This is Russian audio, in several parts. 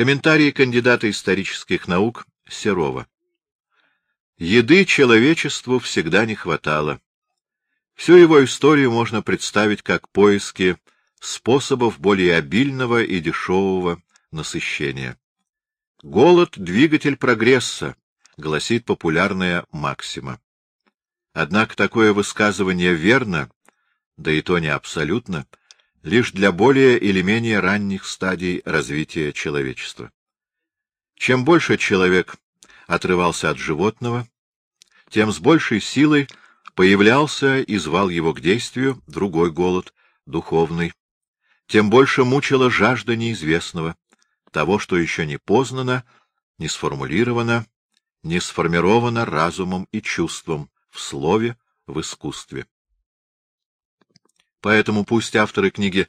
Комментарий кандидата исторических наук Серова. Еды человечеству всегда не хватало. Всю его историю можно представить как поиски способов более обильного и дешевого насыщения. Голод — двигатель прогресса, гласит популярная максима. Однако такое высказывание верно, да и то не абсолютно, лишь для более или менее ранних стадий развития человечества. Чем больше человек отрывался от животного, тем с большей силой появлялся и звал его к действию другой голод, духовный, тем больше мучила жажда неизвестного, того, что еще не познано, не сформулировано, не сформировано разумом и чувством, в слове, в искусстве. Поэтому пусть авторы книги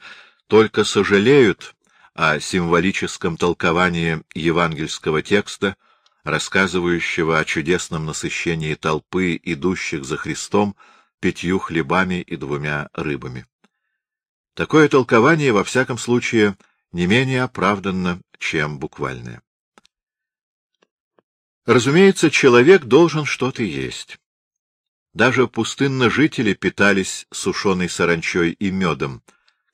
только сожалеют о символическом толковании евангельского текста, рассказывающего о чудесном насыщении толпы, идущих за Христом, пятью хлебами и двумя рыбами. Такое толкование, во всяком случае, не менее оправданно, чем буквальное. Разумеется, человек должен что-то есть. Даже пустынно-жители питались сушеной саранчой и медом.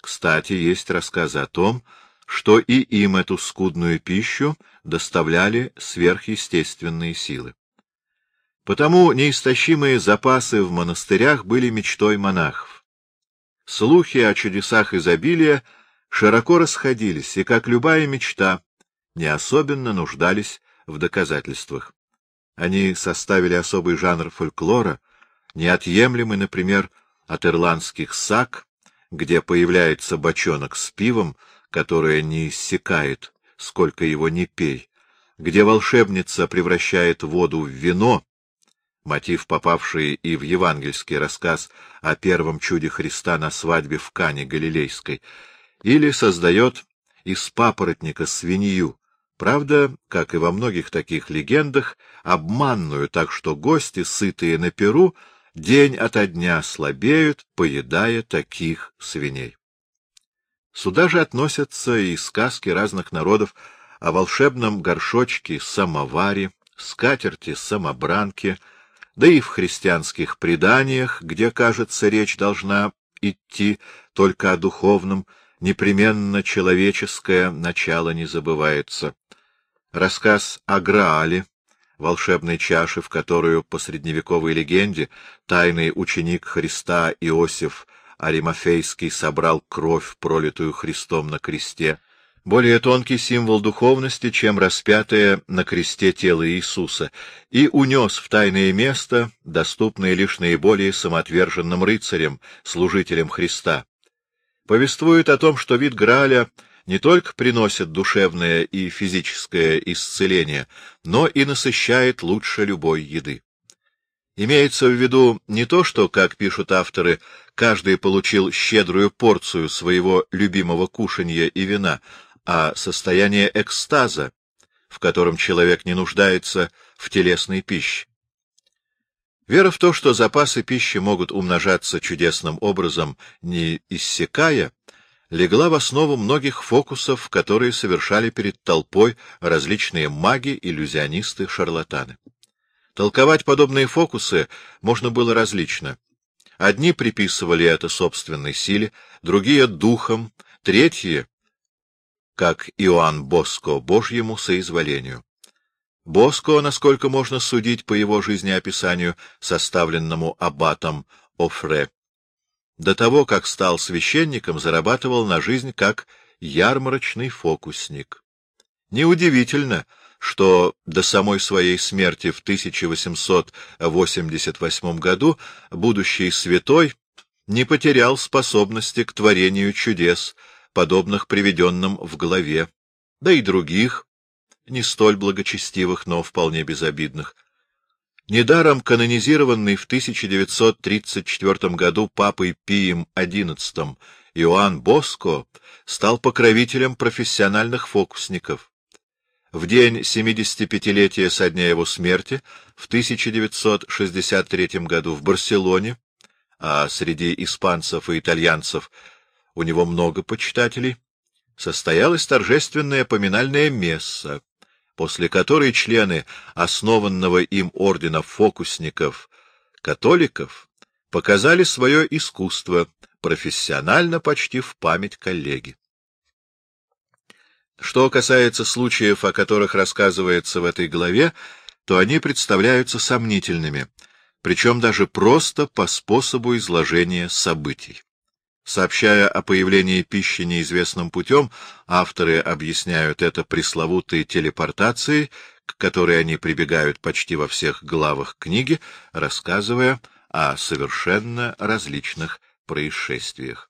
Кстати, есть рассказы о том, что и им эту скудную пищу доставляли сверхъестественные силы. Потому неистощимые запасы в монастырях были мечтой монахов. Слухи о чудесах изобилия широко расходились, и, как любая мечта, не особенно нуждались в доказательствах. Они составили особый жанр фольклора, неотъемлемый, например, от ирландских сак, где появляется бочонок с пивом, которое не иссякает, сколько его не пей, где волшебница превращает воду в вино, мотив, попавший и в евангельский рассказ о первом чуде Христа на свадьбе в Кане Галилейской, или создает из папоротника свинью, правда, как и во многих таких легендах, обманную, так что гости, сытые на перу, день ото дня слабеют, поедая таких свиней. Сюда же относятся и сказки разных народов о волшебном горшочке самоваре, скатерти самобранке, да и в христианских преданиях, где, кажется, речь должна идти только о духовном, непременно человеческое начало не забывается. Рассказ о Граале, волшебной чаши, в которую по средневековой легенде тайный ученик Христа Иосиф Аримафейский собрал кровь, пролитую Христом на кресте, более тонкий символ духовности, чем распятое на кресте тело Иисуса, и унес в тайное место, доступное лишь наиболее самоотверженным рыцарям, служителям Христа. Повествует о том, что вид Граля не только приносит душевное и физическое исцеление, но и насыщает лучше любой еды. Имеется в виду не то, что, как пишут авторы, каждый получил щедрую порцию своего любимого кушанья и вина, а состояние экстаза, в котором человек не нуждается в телесной пище. Вера в то, что запасы пищи могут умножаться чудесным образом, не иссякая, легла в основу многих фокусов, которые совершали перед толпой различные маги, иллюзионисты, шарлатаны. Толковать подобные фокусы можно было различно. Одни приписывали это собственной силе, другие — духом, третьи, как Иоанн Боско, Божьему соизволению. Боско, насколько можно судить по его жизнеописанию, составленному аббатом Офре, до того, как стал священником, зарабатывал на жизнь как ярмарочный фокусник. Неудивительно, что до самой своей смерти в 1888 году будущий святой не потерял способности к творению чудес, подобных приведенным в главе, да и других, не столь благочестивых, но вполне безобидных. Недаром канонизированный в 1934 году папой Пием XI Иоанн Боско стал покровителем профессиональных фокусников. В день 75-летия со дня его смерти в 1963 году в Барселоне, а среди испанцев и итальянцев у него много почитателей, состоялась торжественная поминальная месса, после которой члены основанного им ордена фокусников, католиков, показали свое искусство, профессионально почти в память коллеги. Что касается случаев, о которых рассказывается в этой главе, то они представляются сомнительными, причем даже просто по способу изложения событий. Сообщая о появлении пищи неизвестным путем, авторы объясняют это пресловутой телепортацией, к которой они прибегают почти во всех главах книги, рассказывая о совершенно различных происшествиях.